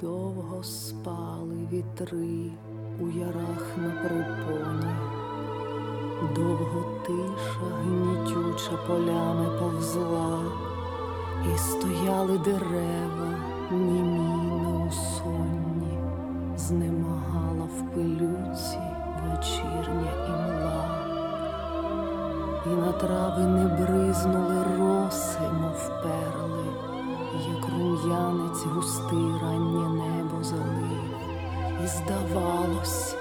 Довго спали вітри у ярах на припоні, довго тиша гнітюча полями повзла, і стояли дерева, німі неусонні, знемагала в пилюці вечірня імла, і на трави не бризнули роси, мов перли як рум'янець густий раннє небо залив, і здавалось,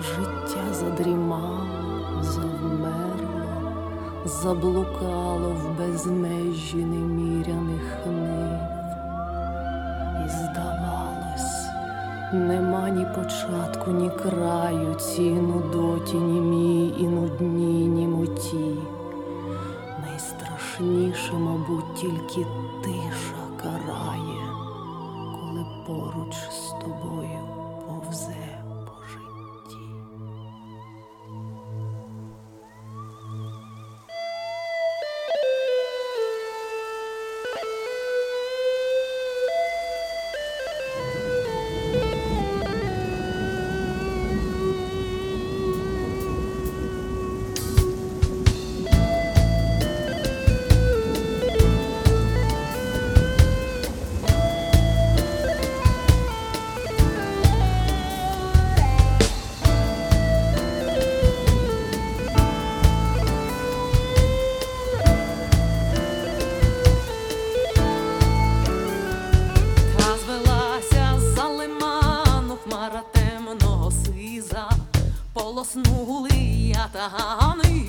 життя задрімало, завмерло, заблукало в безмежі неміряних нив, і здавалось, нема ні початку, ні краю цій нудоті, німій і нудній німоті. Найстрашніше, мабуть, тільки тиша поруч з тобою повзе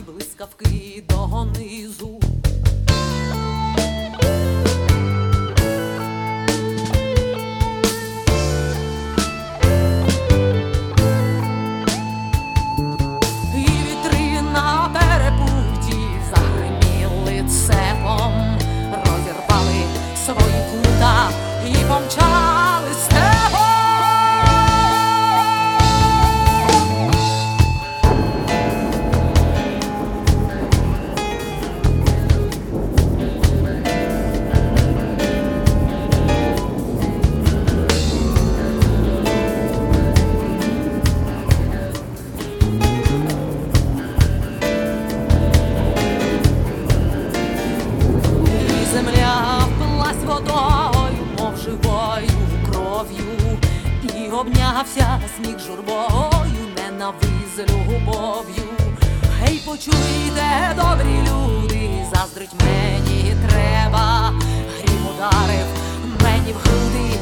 блискавки донизу. І вітри на загриміли цепом, розірвали свої кута і помчали кров'ю, і обнявся сніг журбою, ненавиз любов'ю. Гей, почуйте, добрі люди, заздрить мені треба. Грім ударив мені в груди,